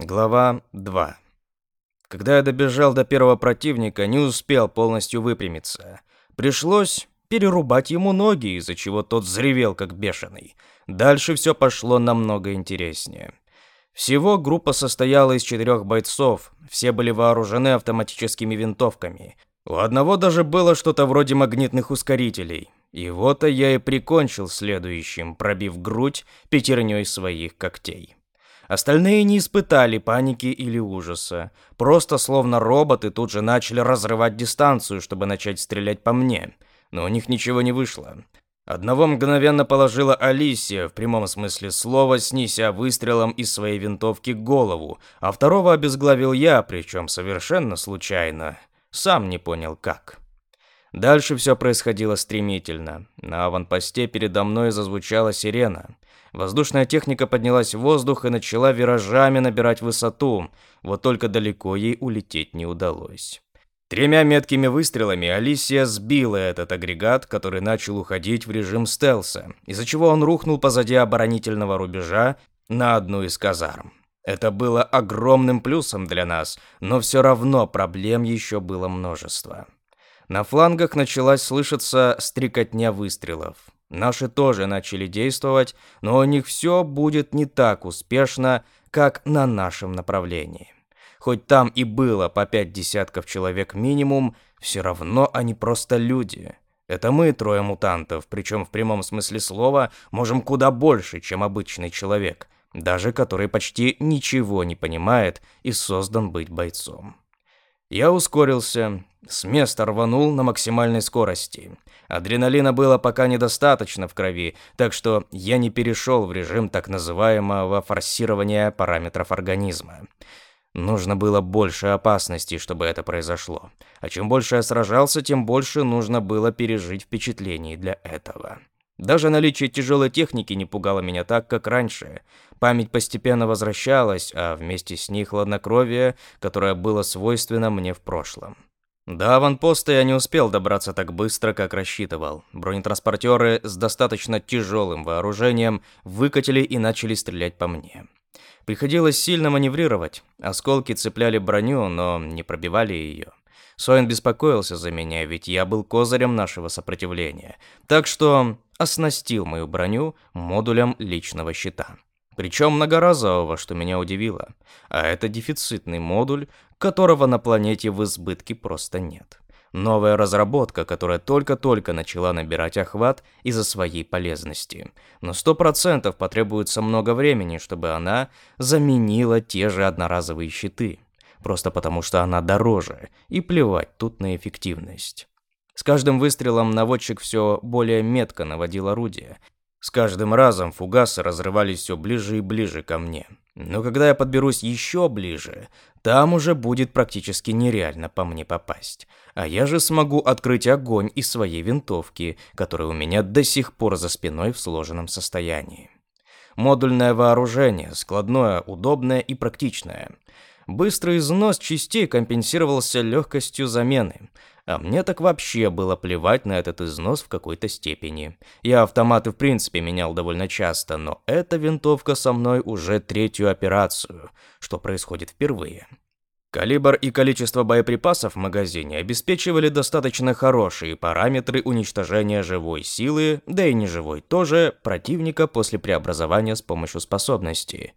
Глава 2. Когда я добежал до первого противника, не успел полностью выпрямиться. Пришлось перерубать ему ноги, из-за чего тот взревел как бешеный. Дальше все пошло намного интереснее. Всего группа состояла из четырех бойцов, все были вооружены автоматическими винтовками. У одного даже было что-то вроде магнитных ускорителей. Вот я и прикончил следующим, пробив грудь пятерней своих когтей. Остальные не испытали паники или ужаса. Просто словно роботы тут же начали разрывать дистанцию, чтобы начать стрелять по мне. Но у них ничего не вышло. Одного мгновенно положила Алисия, в прямом смысле слова, снеся выстрелом из своей винтовки голову, а второго обезглавил я, причем совершенно случайно. Сам не понял как. Дальше все происходило стремительно. На аванпосте передо мной зазвучала сирена. Воздушная техника поднялась в воздух и начала виражами набирать высоту, вот только далеко ей улететь не удалось. Тремя меткими выстрелами Алисия сбила этот агрегат, который начал уходить в режим стелса, из-за чего он рухнул позади оборонительного рубежа на одну из казарм. Это было огромным плюсом для нас, но все равно проблем еще было множество. На флангах началась слышаться стрекотня выстрелов. Наши тоже начали действовать, но у них все будет не так успешно, как на нашем направлении. Хоть там и было по пять десятков человек минимум, все равно они просто люди. Это мы, трое мутантов, причем в прямом смысле слова, можем куда больше, чем обычный человек, даже который почти ничего не понимает и создан быть бойцом. Я ускорился, с места рванул на максимальной скорости. Адреналина было пока недостаточно в крови, так что я не перешел в режим так называемого форсирования параметров организма. Нужно было больше опасностей, чтобы это произошло. А чем больше я сражался, тем больше нужно было пережить впечатлений для этого. Даже наличие тяжелой техники не пугало меня так, как раньше. Память постепенно возвращалась, а вместе с ней хладнокровие, которое было свойственно мне в прошлом. До аванпоста я не успел добраться так быстро, как рассчитывал. Бронетранспортеры с достаточно тяжелым вооружением выкатили и начали стрелять по мне. Приходилось сильно маневрировать. Осколки цепляли броню, но не пробивали ее. Соин беспокоился за меня, ведь я был козырем нашего сопротивления. Так что оснастил мою броню модулем личного щита. Причем многоразового, что меня удивило. А это дефицитный модуль, которого на планете в избытке просто нет. Новая разработка, которая только-только начала набирать охват из-за своей полезности. Но сто процентов потребуется много времени, чтобы она заменила те же одноразовые щиты просто потому что она дороже, и плевать тут на эффективность. С каждым выстрелом наводчик все более метко наводил орудие. С каждым разом фугасы разрывались все ближе и ближе ко мне. Но когда я подберусь еще ближе, там уже будет практически нереально по мне попасть. А я же смогу открыть огонь из своей винтовки, которая у меня до сих пор за спиной в сложенном состоянии. Модульное вооружение, складное, удобное и практичное. Быстрый износ частей компенсировался легкостью замены. А мне так вообще было плевать на этот износ в какой-то степени. Я автоматы в принципе менял довольно часто, но эта винтовка со мной уже третью операцию, что происходит впервые. Калибр и количество боеприпасов в магазине обеспечивали достаточно хорошие параметры уничтожения живой силы, да и неживой тоже, противника после преобразования с помощью способностей.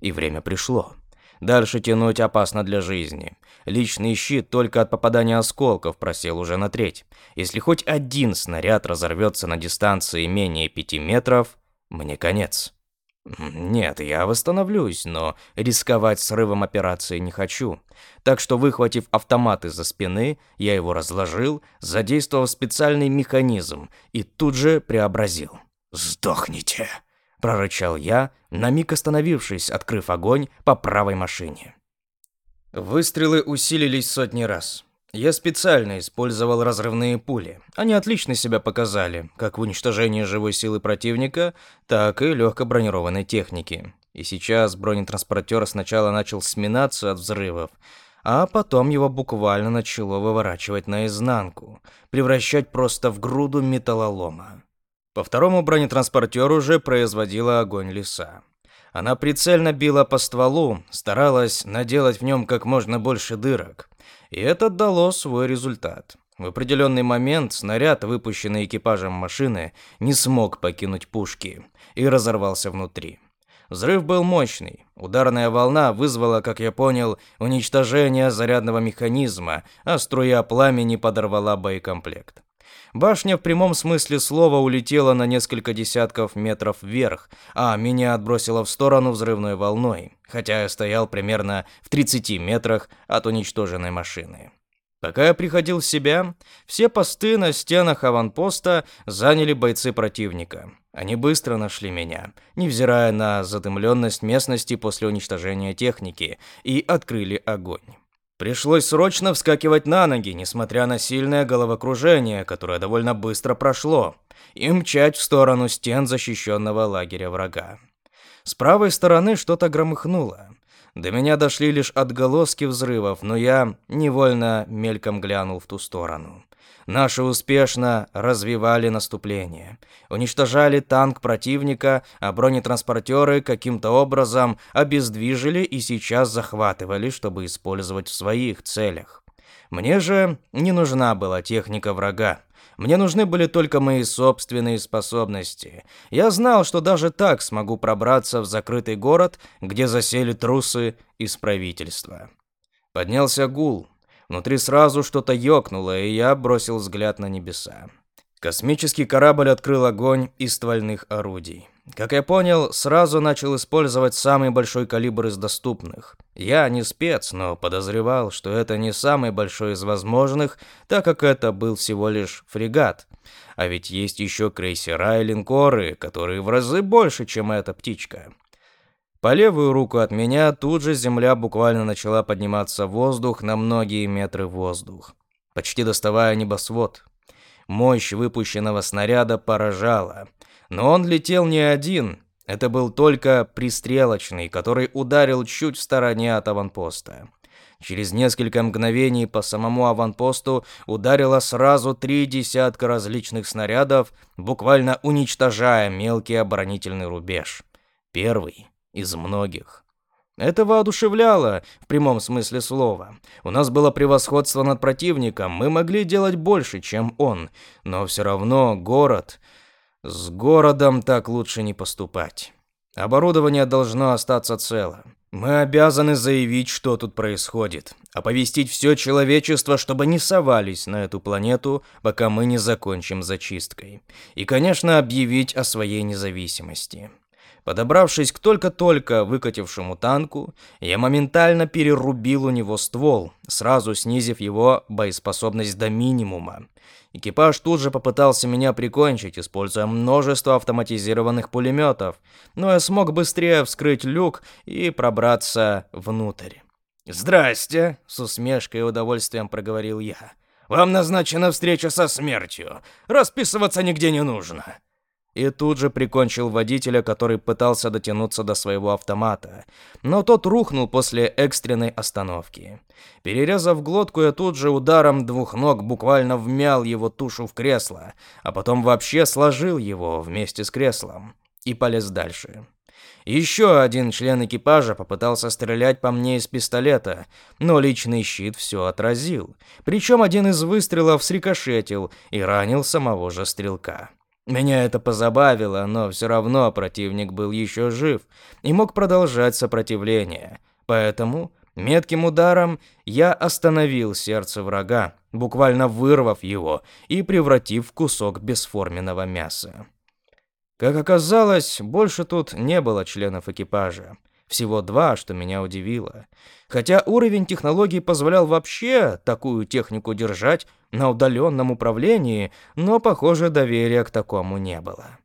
И время пришло. Дальше тянуть опасно для жизни. Личный щит только от попадания осколков просел уже на треть. Если хоть один снаряд разорвется на дистанции менее пяти метров, мне конец. Нет, я восстановлюсь, но рисковать срывом операции не хочу. Так что, выхватив автомат из-за спины, я его разложил, задействовав специальный механизм и тут же преобразил. «Сдохните!» Прорычал я, на миг остановившись, открыв огонь по правой машине. Выстрелы усилились сотни раз. Я специально использовал разрывные пули. Они отлично себя показали, как в уничтожении живой силы противника, так и легко бронированной техники. И сейчас бронетранспортер сначала начал сминаться от взрывов, а потом его буквально начало выворачивать наизнанку, превращать просто в груду металлолома. По второму бронетранспортеру уже производила огонь леса. Она прицельно била по стволу, старалась наделать в нем как можно больше дырок. И это дало свой результат. В определенный момент снаряд, выпущенный экипажем машины, не смог покинуть пушки и разорвался внутри. Взрыв был мощный. Ударная волна вызвала, как я понял, уничтожение зарядного механизма, а струя пламени подорвала боекомплект. Башня в прямом смысле слова улетела на несколько десятков метров вверх, а меня отбросило в сторону взрывной волной, хотя я стоял примерно в 30 метрах от уничтоженной машины. Пока я приходил в себя, все посты на стенах аванпоста заняли бойцы противника. Они быстро нашли меня, невзирая на задымленность местности после уничтожения техники, и открыли огонь. Пришлось срочно вскакивать на ноги, несмотря на сильное головокружение, которое довольно быстро прошло, и мчать в сторону стен защищенного лагеря врага. С правой стороны что-то громыхнуло. До меня дошли лишь отголоски взрывов, но я невольно мельком глянул в ту сторону. Наши успешно развивали наступление. Уничтожали танк противника, а бронетранспортеры каким-то образом обездвижили и сейчас захватывали, чтобы использовать в своих целях. Мне же не нужна была техника врага. Мне нужны были только мои собственные способности. Я знал, что даже так смогу пробраться в закрытый город, где засели трусы из правительства. Поднялся гул, Внутри сразу что-то ёкнуло, и я бросил взгляд на небеса. Космический корабль открыл огонь из ствольных орудий. Как я понял, сразу начал использовать самый большой калибр из доступных. Я не спец, но подозревал, что это не самый большой из возможных, так как это был всего лишь фрегат. А ведь есть еще крейсера и линкоры, которые в разы больше, чем эта птичка. По левую руку от меня тут же земля буквально начала подниматься в воздух на многие метры воздух, почти доставая небосвод. Мощь выпущенного снаряда поражала, но он летел не один, это был только пристрелочный, который ударил чуть в стороне от аванпоста. Через несколько мгновений по самому аванпосту ударило сразу три десятка различных снарядов, буквально уничтожая мелкий оборонительный рубеж. Первый из многих. Это воодушевляло, в прямом смысле слова. У нас было превосходство над противником, мы могли делать больше, чем он. Но все равно город... С городом так лучше не поступать. Оборудование должно остаться цело. Мы обязаны заявить, что тут происходит. Оповестить все человечество, чтобы не совались на эту планету, пока мы не закончим зачисткой. И, конечно, объявить о своей независимости. Подобравшись к только-только выкатившему танку, я моментально перерубил у него ствол, сразу снизив его боеспособность до минимума. Экипаж тут же попытался меня прикончить, используя множество автоматизированных пулеметов, но я смог быстрее вскрыть люк и пробраться внутрь. «Здрасте!» — с усмешкой и удовольствием проговорил я. «Вам назначена встреча со смертью. Расписываться нигде не нужно» и тут же прикончил водителя, который пытался дотянуться до своего автомата. Но тот рухнул после экстренной остановки. Перерезав глотку, я тут же ударом двух ног буквально вмял его тушу в кресло, а потом вообще сложил его вместе с креслом и полез дальше. Еще один член экипажа попытался стрелять по мне из пистолета, но личный щит все отразил. Причем один из выстрелов срикошетил и ранил самого же стрелка. Меня это позабавило, но все равно противник был еще жив и мог продолжать сопротивление. Поэтому метким ударом я остановил сердце врага, буквально вырвав его и превратив в кусок бесформенного мяса. Как оказалось, больше тут не было членов экипажа. Всего два, что меня удивило. Хотя уровень технологий позволял вообще такую технику держать на удаленном управлении, но, похоже, доверия к такому не было.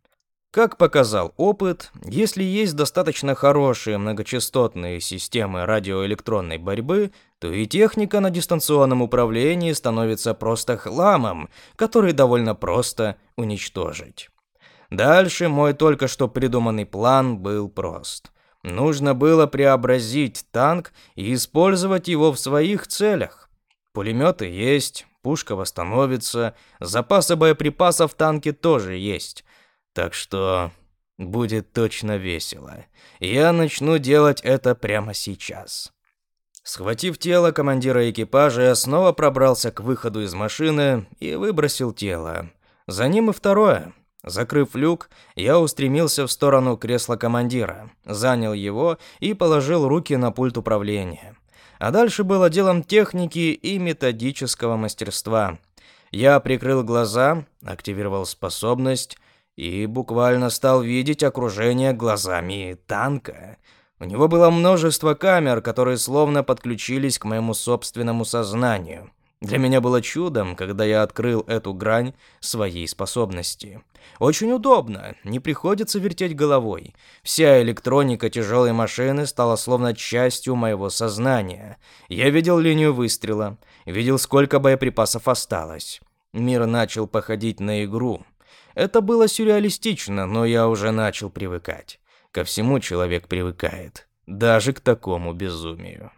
Как показал опыт, если есть достаточно хорошие многочастотные системы радиоэлектронной борьбы, то и техника на дистанционном управлении становится просто хламом, который довольно просто уничтожить. Дальше мой только что придуманный план был прост – Нужно было преобразить танк и использовать его в своих целях. Пулеметы есть, пушка восстановится, запасы боеприпасов в танке тоже есть. Так что Будет точно весело. Я начну делать это прямо сейчас. Схватив тело командира экипажа, я снова пробрался к выходу из машины и выбросил тело. За ним и второе. Закрыв люк, я устремился в сторону кресла командира, занял его и положил руки на пульт управления. А дальше было делом техники и методического мастерства. Я прикрыл глаза, активировал способность и буквально стал видеть окружение глазами танка. У него было множество камер, которые словно подключились к моему собственному сознанию. Для меня было чудом, когда я открыл эту грань своей способности. Очень удобно, не приходится вертеть головой. Вся электроника тяжелой машины стала словно частью моего сознания. Я видел линию выстрела, видел, сколько боеприпасов осталось. Мир начал походить на игру. Это было сюрреалистично, но я уже начал привыкать. Ко всему человек привыкает, даже к такому безумию.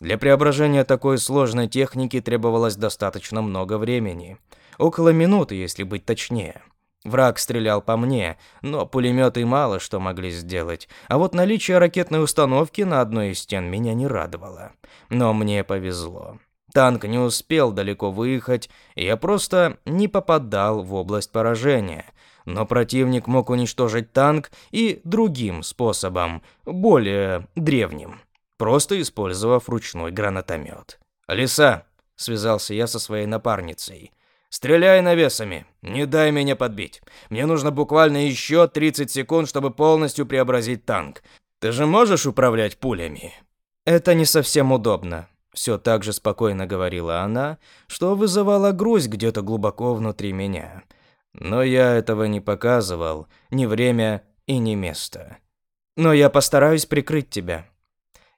Для преображения такой сложной техники требовалось достаточно много времени. Около минуты, если быть точнее. Враг стрелял по мне, но пулеметы мало что могли сделать, а вот наличие ракетной установки на одной из стен меня не радовало. Но мне повезло. Танк не успел далеко выехать, и я просто не попадал в область поражения. Но противник мог уничтожить танк и другим способом, более древним просто использовав ручной гранатомет. «Лиса!» — связался я со своей напарницей. «Стреляй навесами! Не дай меня подбить! Мне нужно буквально еще 30 секунд, чтобы полностью преобразить танк. Ты же можешь управлять пулями?» «Это не совсем удобно», — все так же спокойно говорила она, что вызывало грусть где-то глубоко внутри меня. Но я этого не показывал, ни время и ни место. «Но я постараюсь прикрыть тебя»,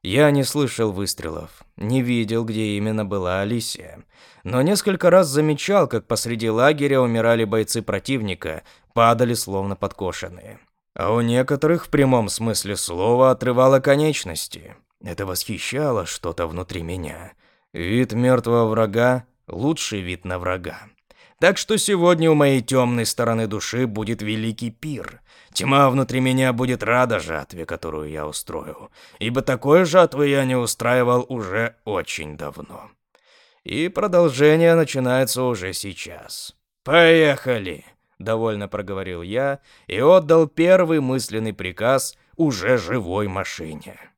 я не слышал выстрелов, не видел, где именно была Алисия, но несколько раз замечал, как посреди лагеря умирали бойцы противника, падали словно подкошенные. А у некоторых в прямом смысле слова отрывало конечности. Это восхищало что-то внутри меня. Вид мертвого врага – лучший вид на врага. Так что сегодня у моей темной стороны души будет великий пир – Тьма внутри меня будет рада жатве, которую я устрою, ибо такой жатвы я не устраивал уже очень давно. И продолжение начинается уже сейчас. Поехали, довольно проговорил я и отдал первый мысленный приказ уже живой машине.